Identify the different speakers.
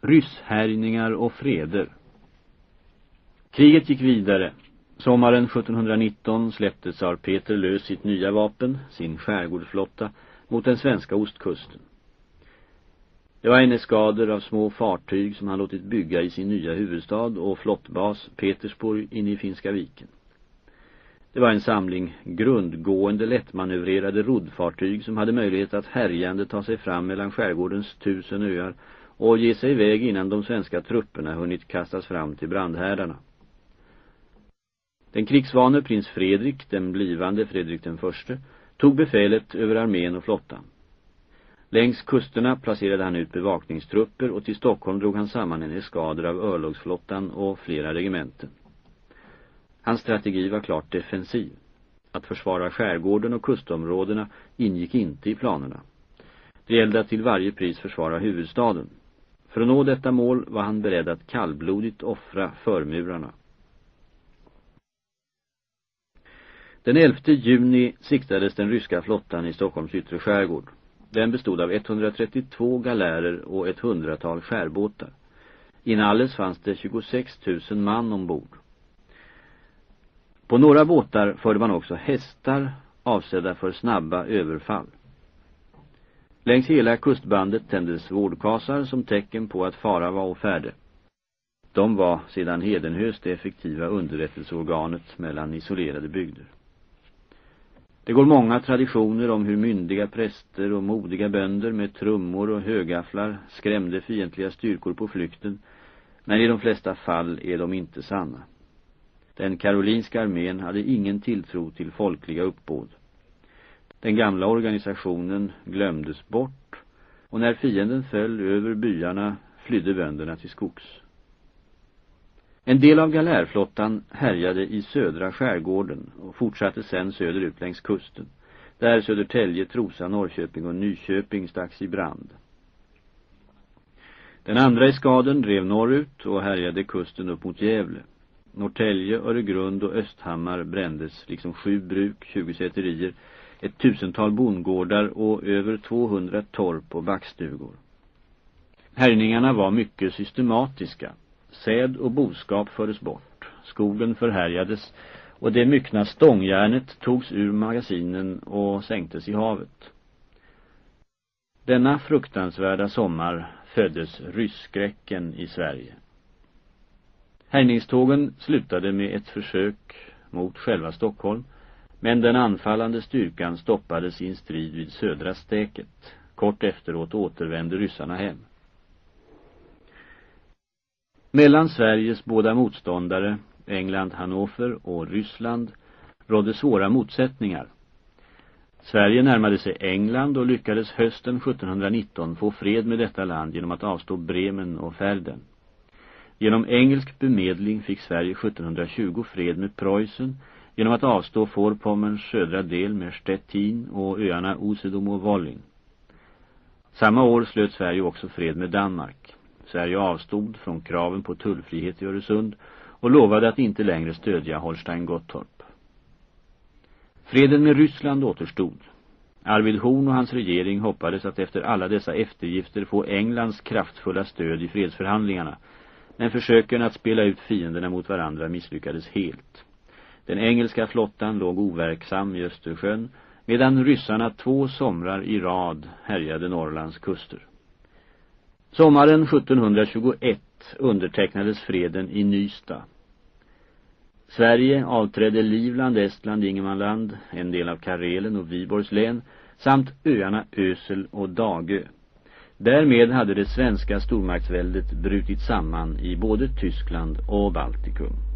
Speaker 1: Rysshärjningar och freder Kriget gick vidare. Sommaren 1719 släppte tsar Peter lös sitt nya vapen, sin skärgårdsflotta, mot den svenska ostkusten. Det var en eskader av små fartyg som han låtit bygga i sin nya huvudstad och flottbas Petersburg inne i Finska viken. Det var en samling grundgående lättmanövrerade roddfartyg som hade möjlighet att härjande ta sig fram mellan skärgårdens tusen öar och ge sig iväg innan de svenska trupperna hunnit kastas fram till brandhärdarna. Den krigsvane prins Fredrik, den blivande Fredrik den förste, tog befälet över armén och flottan. Längs kusterna placerade han ut bevakningstrupper och till Stockholm drog han samman en eskader av örlogsflottan och flera regementen. Hans strategi var klart defensiv. Att försvara skärgården och kustområdena ingick inte i planerna. Det gällde att till varje pris försvara huvudstaden. För att nå detta mål var han beredd att kallblodigt offra förmurarna. Den 11 juni siktades den ryska flottan i Stockholms yttre skärgård. Den bestod av 132 galärer och ett hundratal skärbåtar. Inalles fanns det 26 000 man ombord. På några båtar förde man också hästar avsedda för snabba överfall. Längs hela kustbandet tändes vårdkasar som tecken på att fara var och färde. De var sedan hedenhöst det effektiva underrättelseorganet mellan isolerade bygder. Det går många traditioner om hur myndiga präster och modiga bönder med trummor och högafflar skrämde fientliga styrkor på flykten, men i de flesta fall är de inte sanna. Den karolinska armén hade ingen tilltro till folkliga uppbåd. Den gamla organisationen glömdes bort och när fienden föll över byarna flydde bönderna till skogs. En del av galärflottan härjade i södra skärgården och fortsatte sedan söderut längs kusten, där Södertälje, Trosa, Norrköping och Nyköping stacks i brand. Den andra eskaden drev norrut och härjade kusten upp mot Gävle. Norrtälje, Öregrund och Östhammar brändes, liksom sju bruk, 20 säterier, ett tusental bondgårdar och över 200 torp och backstugor. Härjningarna var mycket systematiska. Säd och boskap fördes bort. Skogen förhärjades och det myckna stångjärnet togs ur magasinen och sänktes i havet. Denna fruktansvärda sommar föddes rysskräcken i Sverige. Härningstågen slutade med ett försök mot själva Stockholm, men den anfallande styrkan stoppades i en strid vid södra stäket. Kort efteråt återvände ryssarna hem. Mellan Sveriges båda motståndare, England, Hannover och Ryssland, rådde svåra motsättningar. Sverige närmade sig England och lyckades hösten 1719 få fred med detta land genom att avstå Bremen och Färden. Genom engelsk bemedling fick Sverige 1720 fred med Preussen genom att avstå Vorpommerns södra del med Stettin och öarna Usedom och Volling. Samma år slöt Sverige också fred med Danmark. Sverige avstod från kraven på tullfrihet i Öresund och lovade att inte längre stödja Holstein-Gottorp. Freden med Ryssland återstod. Arvid Horn och hans regering hoppades att efter alla dessa eftergifter få Englands kraftfulla stöd i fredsförhandlingarna men försöken att spela ut fienderna mot varandra misslyckades helt. Den engelska flottan låg overksam i Östersjön medan ryssarna två somrar i rad härjade Norrlands kuster. Sommaren 1721 undertecknades freden i Nysta. Sverige avträdde Livland, Estland, Ingemanland, en del av Karelen och Viborgs län samt öarna Ösel och Dagö. Därmed hade det svenska stormaktsväldet brutit samman i både Tyskland och Baltikum.